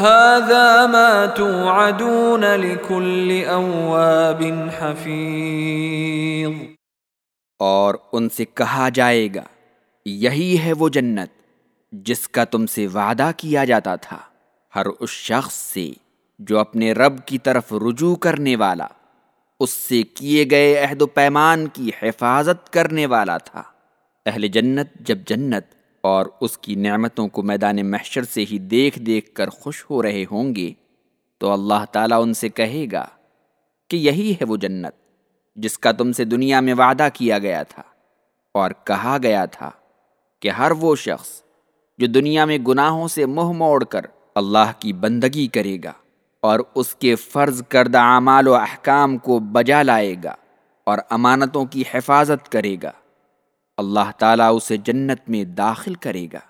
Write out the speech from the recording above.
هذا ما توعدون لكل اواب حفیظ اور ان سے کہا جائے گا، یہی ہے وہ جنت جس کا تم سے وعدہ کیا جاتا تھا۔ ہر اس شخص سے جو اپنے رب کی طرف رجوع کرنے والا، اس سے کیے گئے عہد و پیمان کی حفاظت کرنے والا تھا۔ اہل جنت جب جنت اور اس کی نعمتوں کو میدان محشر سے ہی دیکھ دیکھ کر خوش ہو رہے ہوں گے تو اللہ تعالیٰ ان سے کہے گا کہ یہی ہے وہ جنت جس کا تم سے دنیا میں وعدہ کیا گیا تھا اور کہا گیا تھا کہ ہر وہ شخص جو دنیا میں گناہوں سے منہ موڑ کر اللہ کی بندگی کرے گا اور اس کے فرض کردہ اعمال و احکام کو بجا لائے گا اور امانتوں کی حفاظت کرے گا۔ اللہ تعالیٰ اسے جنت میں داخل کرے گا۔